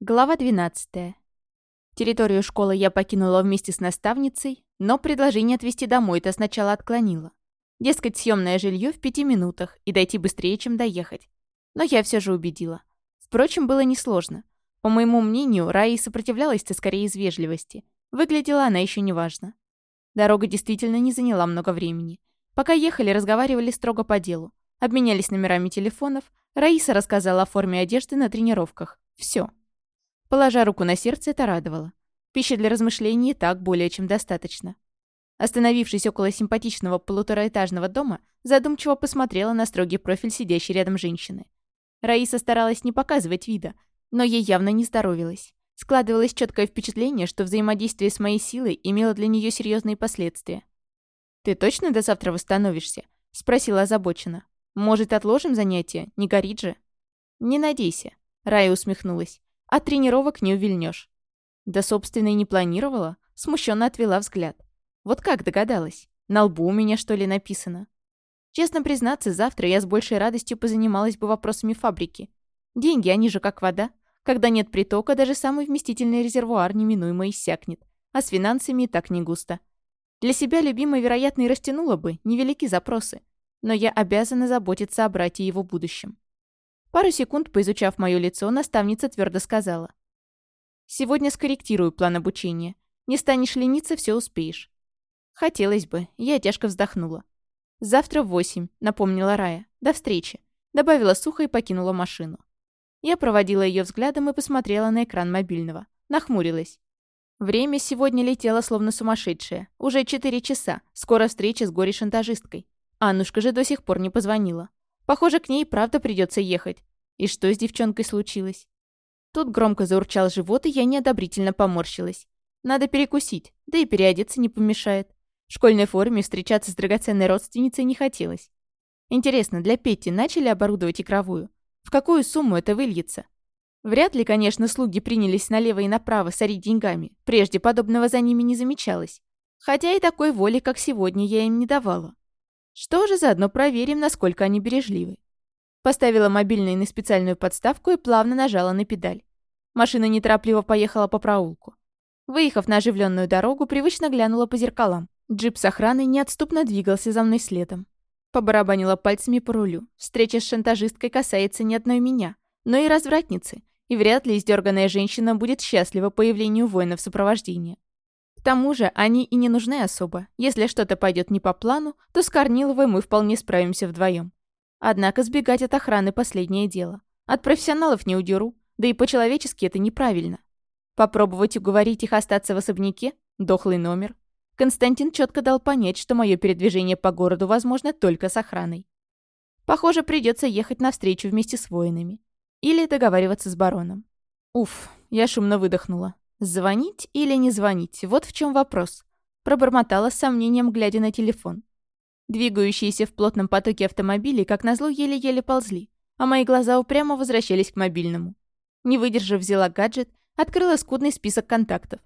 Глава 12. Территорию школы я покинула вместе с наставницей, но предложение отвезти домой-то сначала отклонила. Дескать, съемное жилье в пяти минутах и дойти быстрее, чем доехать. Но я все же убедила. Впрочем, было несложно. По моему мнению, Раи сопротивлялась-то скорее из вежливости. Выглядела она еще неважно. Дорога действительно не заняла много времени. Пока ехали, разговаривали строго по делу. Обменялись номерами телефонов. Раиса рассказала о форме одежды на тренировках. Все. Положа руку на сердце, это радовало. Пищи для размышлений так более чем достаточно. Остановившись около симпатичного полутораэтажного дома, задумчиво посмотрела на строгий профиль сидящей рядом женщины. Раиса старалась не показывать вида, но ей явно не здоровилось. Складывалось четкое впечатление, что взаимодействие с моей силой имело для нее серьезные последствия. «Ты точно до завтра восстановишься?» — спросила озабоченно. «Может, отложим занятия? Не горит же?» «Не надейся», — Рая усмехнулась. От тренировок не увильнешь. Да, собственно, и не планировала. Смущенно отвела взгляд. Вот как догадалась? На лбу у меня, что ли, написано? Честно признаться, завтра я с большей радостью позанималась бы вопросами фабрики. Деньги, они же как вода. Когда нет притока, даже самый вместительный резервуар неминуемо иссякнет. А с финансами и так не густо. Для себя любимой, вероятно, и растянула бы, невелики запросы. Но я обязана заботиться о брате и его будущем. Пару секунд, поизучав мое лицо, наставница твердо сказала. «Сегодня скорректирую план обучения. Не станешь лениться, все успеешь». «Хотелось бы». Я тяжко вздохнула. «Завтра в восемь», — напомнила Рая. «До встречи». Добавила сухо и покинула машину. Я проводила ее взглядом и посмотрела на экран мобильного. Нахмурилась. Время сегодня летело словно сумасшедшее. Уже четыре часа. Скоро встреча с горе-шантажисткой. Аннушка же до сих пор не позвонила. Похоже, к ней правда придется ехать. И что с девчонкой случилось? Тут громко заурчал живот, и я неодобрительно поморщилась. Надо перекусить, да и переодеться не помешает. В школьной форме встречаться с драгоценной родственницей не хотелось. Интересно, для Петти начали оборудовать игровую? В какую сумму это выльется? Вряд ли, конечно, слуги принялись налево и направо сорить деньгами. Прежде подобного за ними не замечалось. Хотя и такой воли, как сегодня, я им не давала. Что же, заодно проверим, насколько они бережливы. Поставила мобильный на специальную подставку и плавно нажала на педаль. Машина неторопливо поехала по проулку. Выехав на оживленную дорогу, привычно глянула по зеркалам. Джип с охраной неотступно двигался за мной следом. Побарабанила пальцами по рулю. Встреча с шантажисткой касается не одной меня, но и развратницы, и вряд ли издерганная женщина будет счастлива появлению воинов сопровождения. К тому же они и не нужны особо. Если что-то пойдет не по плану, то с Корниловой мы вполне справимся вдвоем. Однако сбегать от охраны – последнее дело. От профессионалов не удеру, да и по-человечески это неправильно. Попробовать уговорить их остаться в особняке – дохлый номер. Константин четко дал понять, что мое передвижение по городу возможно только с охраной. Похоже, придется ехать навстречу вместе с воинами. Или договариваться с бароном. Уф, я шумно выдохнула. Звонить или не звонить? Вот в чем вопрос. Пробормотала с сомнением, глядя на телефон. Двигающиеся в плотном потоке автомобилей, как назло, еле-еле ползли, а мои глаза упрямо возвращались к мобильному. Не выдержав, взяла гаджет, открыла скудный список контактов.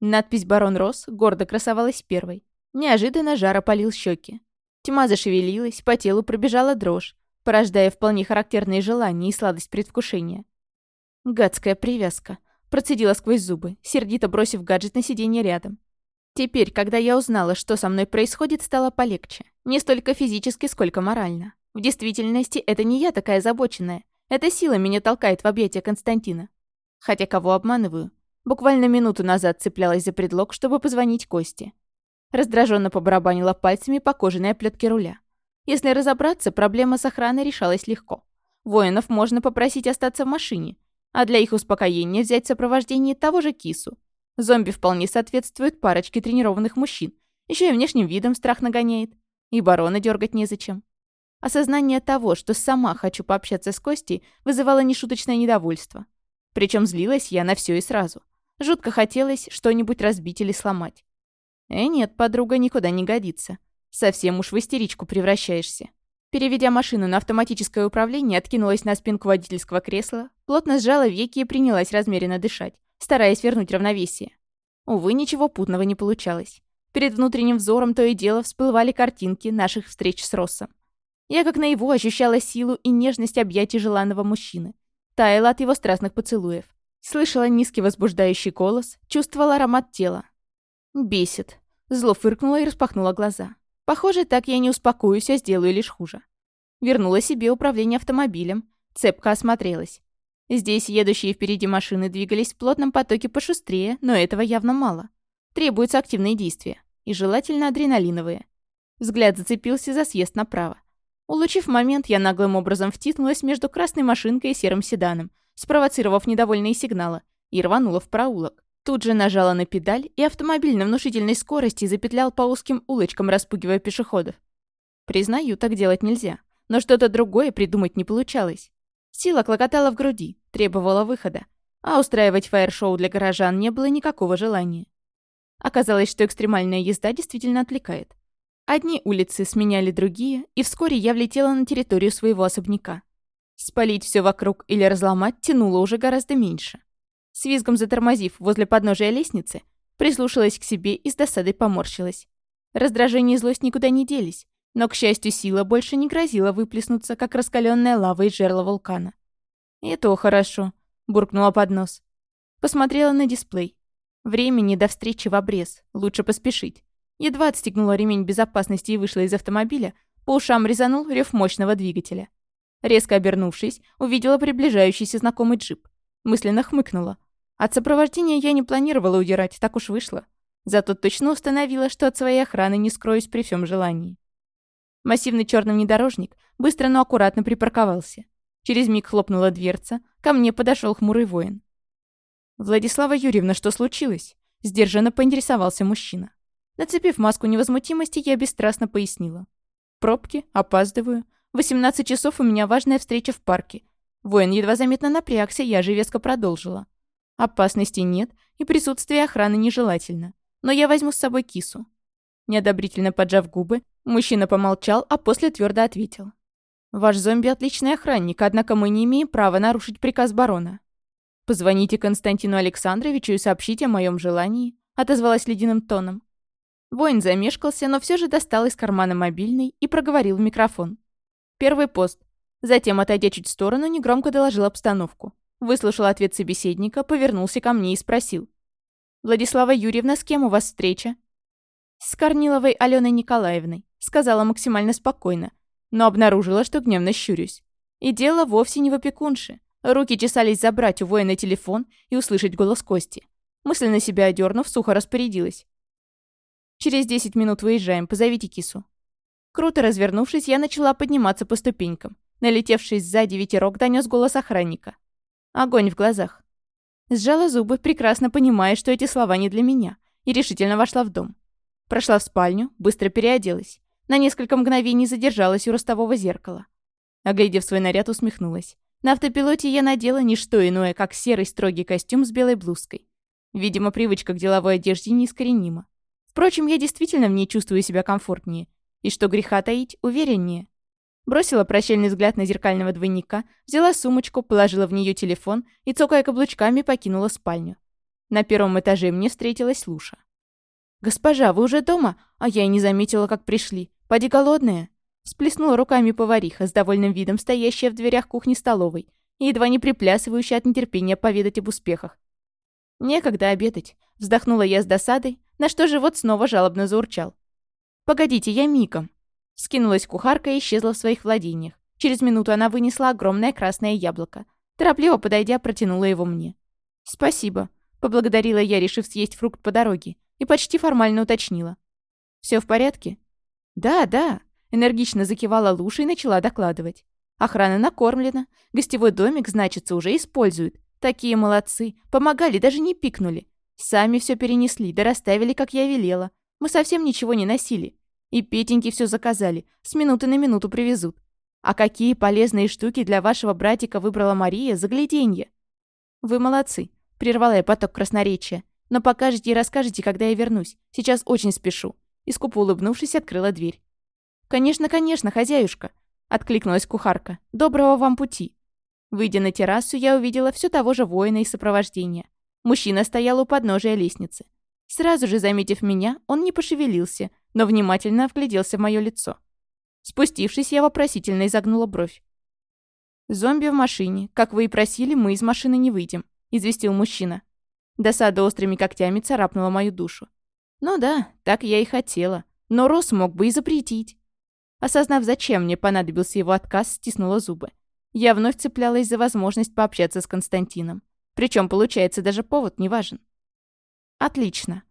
Надпись «Барон Рос» гордо красовалась первой. Неожиданно жар опалил щеки. Тьма зашевелилась, по телу пробежала дрожь, порождая вполне характерные желания и сладость предвкушения. Гадская привязка. Процедила сквозь зубы, сердито бросив гаджет на сиденье рядом. Теперь, когда я узнала, что со мной происходит, стало полегче. Не столько физически, сколько морально. В действительности, это не я такая озабоченная. Эта сила меня толкает в объятия Константина. Хотя кого обманываю? Буквально минуту назад цеплялась за предлог, чтобы позвонить Косте. Раздраженно побарабанила пальцами по кожаной оплетке руля. Если разобраться, проблема с охраной решалась легко. Воинов можно попросить остаться в машине, а для их успокоения взять сопровождение того же кису. Зомби вполне соответствует парочке тренированных мужчин. Еще и внешним видом страх нагоняет. И барона дергать незачем. Осознание того, что сама хочу пообщаться с Костей, вызывало нешуточное недовольство. Причем злилась я на все и сразу. Жутко хотелось что-нибудь разбить или сломать. Э, нет, подруга никуда не годится. Совсем уж в истеричку превращаешься. Переведя машину на автоматическое управление, откинулась на спинку водительского кресла, плотно сжала веки и принялась размеренно дышать, стараясь вернуть равновесие. Увы, ничего путного не получалось. Перед внутренним взором то и дело всплывали картинки наших встреч с Россом. Я как наяву ощущала силу и нежность объятий желанного мужчины. Таяла от его страстных поцелуев. Слышала низкий возбуждающий голос, чувствовала аромат тела. Бесит. Зло фыркнула и распахнула глаза. Похоже, так я не успокоюсь, а сделаю лишь хуже. Вернула себе управление автомобилем, цепко осмотрелась. Здесь едущие впереди машины двигались в плотном потоке пошустрее, но этого явно мало. Требуются активные действия. И желательно адреналиновые. Взгляд зацепился за съезд направо. Улучив момент, я наглым образом втиснулась между красной машинкой и серым седаном, спровоцировав недовольные сигналы, и рванула в проулок. Тут же нажала на педаль, и автомобиль на внушительной скорости запетлял по узким улочкам, распугивая пешеходов. Признаю, так делать нельзя. Но что-то другое придумать не получалось. Сила клокотала в груди, требовала выхода. А устраивать фаер-шоу для горожан не было никакого желания. Оказалось, что экстремальная езда действительно отвлекает. Одни улицы сменяли другие, и вскоре я влетела на территорию своего особняка. Спалить все вокруг или разломать тянуло уже гораздо меньше. С визгом затормозив возле подножия лестницы, прислушалась к себе и с досадой поморщилась. Раздражение и злость никуда не делись, но, к счастью, сила больше не грозила выплеснуться, как раскаленная лава из жерла вулкана. «И то хорошо», — буркнула под нос. Посмотрела на дисплей. Времени до встречи в обрез, лучше поспешить. Едва отстегнула ремень безопасности и вышла из автомобиля, по ушам резанул рев мощного двигателя. Резко обернувшись, увидела приближающийся знакомый джип. Мысленно хмыкнула. От сопровождения я не планировала удирать, так уж вышло. Зато точно установила, что от своей охраны не скроюсь при всем желании. Массивный черный внедорожник быстро, но аккуратно припарковался. Через миг хлопнула дверца, ко мне подошел хмурый воин. «Владислава Юрьевна, что случилось?» Сдержанно поинтересовался мужчина. Нацепив маску невозмутимости, я бесстрастно пояснила. «Пробки, опаздываю. 18 часов у меня важная встреча в парке. Воин едва заметно напрягся, я же веско продолжила. Опасности нет, и присутствие охраны нежелательно. Но я возьму с собой кису». Неодобрительно поджав губы, мужчина помолчал, а после твердо ответил. «Ваш зомби отличный охранник, однако мы не имеем права нарушить приказ барона. Позвоните Константину Александровичу и сообщите о моем желании», отозвалась ледяным тоном. Воин замешкался, но все же достал из кармана мобильный и проговорил в микрофон. Первый пост. Затем, отойдя чуть в сторону, негромко доложил обстановку. Выслушал ответ собеседника, повернулся ко мне и спросил. «Владислава Юрьевна, с кем у вас встреча?» «С Корниловой Аленой Николаевной», — сказала максимально спокойно, но обнаружила, что гневно щурюсь. И дело вовсе не в опекунше. Руки чесались забрать у воина телефон и услышать голос Кости. Мысленно себя одернув, сухо распорядилась. Через 10 минут выезжаем, позовите кису». Круто развернувшись, я начала подниматься по ступенькам. Налетевший сзади ветерок донес голос охранника. Огонь в глазах. Сжала зубы, прекрасно понимая, что эти слова не для меня, и решительно вошла в дом. Прошла в спальню, быстро переоделась. На несколько мгновений задержалась у ростового зеркала. Оглядев свой наряд, усмехнулась. На автопилоте я надела не что иное, как серый строгий костюм с белой блузкой. Видимо, привычка к деловой одежде неискоренима. Впрочем, я действительно в ней чувствую себя комфортнее. И что греха таить, увереннее. Бросила прощальный взгляд на зеркального двойника, взяла сумочку, положила в нее телефон и, цокая каблучками, покинула спальню. На первом этаже мне встретилась Луша. «Госпожа, вы уже дома? А я и не заметила, как пришли. Поди голодная?» Сплеснула руками повариха, с довольным видом стоящая в дверях кухни-столовой и едва не приплясывающая от нетерпения поведать об успехах. «Некогда обедать», — вздохнула я с досадой, на что живот снова жалобно заурчал. «Погодите, я мигом». Скинулась кухарка и исчезла в своих владениях. Через минуту она вынесла огромное красное яблоко. Торопливо подойдя, протянула его мне. «Спасибо», — поблагодарила я, решив съесть фрукт по дороге, и почти формально уточнила. Все в порядке?» «Да, да», — энергично закивала Луша и начала докладывать. «Охрана накормлена, гостевой домик, значится, уже используют. Такие молодцы, помогали, даже не пикнули. Сами все перенесли, да расставили, как я велела. Мы совсем ничего не носили. И Петеньки все заказали, с минуты на минуту привезут. А какие полезные штуки для вашего братика выбрала Мария, загляденье. Вы молодцы, прервала я поток красноречия. Но покажете и расскажете, когда я вернусь. Сейчас очень спешу. И улыбнувшись, открыла дверь. «Конечно, конечно, хозяюшка», — откликнулась кухарка. «Доброго вам пути». Выйдя на террасу, я увидела все того же воина из сопровождения. Мужчина стоял у подножия лестницы. Сразу же, заметив меня, он не пошевелился, но внимательно вгляделся в мое лицо. Спустившись, я вопросительно изогнула бровь. «Зомби в машине. Как вы и просили, мы из машины не выйдем. известил мужчина. Досада острыми когтями царапнула мою душу. Ну да, так я и хотела. Но Рос мог бы и запретить. Осознав, зачем мне понадобился его отказ, стиснула зубы. Я вновь цеплялась за возможность пообщаться с Константином. Причем, получается, даже повод не важен. Отлично.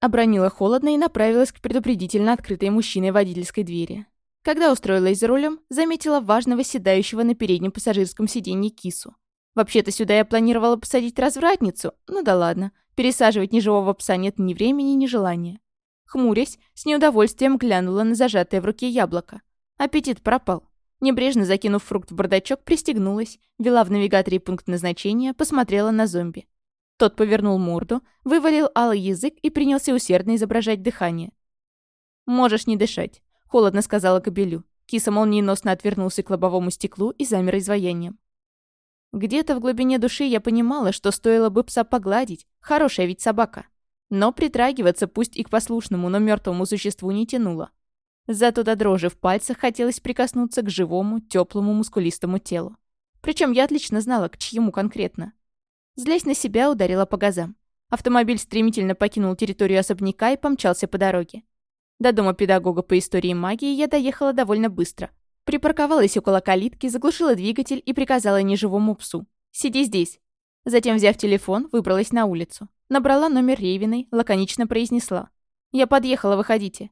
Обронила холодно и направилась к предупредительно открытой мужчиной водительской двери. Когда устроилась за рулем, заметила важного седающего на переднем пассажирском сиденье кису. Вообще-то сюда я планировала посадить развратницу, ну да ладно, пересаживать неживого пса нет ни времени, ни желания. Хмурясь, с неудовольствием глянула на зажатое в руке яблоко. Аппетит пропал. Небрежно закинув фрукт в бардачок, пристегнулась, вела в навигаторе пункт назначения, посмотрела на зомби. Тот повернул морду, вывалил алый язык и принялся усердно изображать дыхание. «Можешь не дышать», — холодно сказала кобелю. Киса молниеносно отвернулся к лобовому стеклу и замер изваянием. Где-то в глубине души я понимала, что стоило бы пса погладить, хорошая ведь собака. Но притрагиваться пусть и к послушному, но мертвому существу не тянуло. Зато до дрожи в пальцах хотелось прикоснуться к живому, теплому, мускулистому телу. Причем я отлично знала, к чьему конкретно. Злясь на себя, ударила по газам. Автомобиль стремительно покинул территорию особняка и помчался по дороге. До дома педагога по истории магии я доехала довольно быстро. Припарковалась около калитки, заглушила двигатель и приказала неживому псу. «Сиди здесь». Затем, взяв телефон, выбралась на улицу. Набрала номер Рейвиной, лаконично произнесла. «Я подъехала, выходите».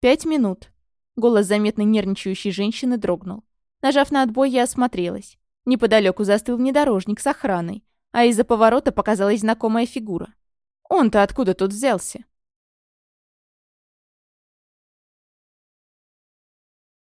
«Пять минут». Голос заметно нервничающей женщины дрогнул. Нажав на отбой, я осмотрелась. Неподалеку застыл внедорожник с охраной, а из-за поворота показалась знакомая фигура. Он-то откуда тут взялся?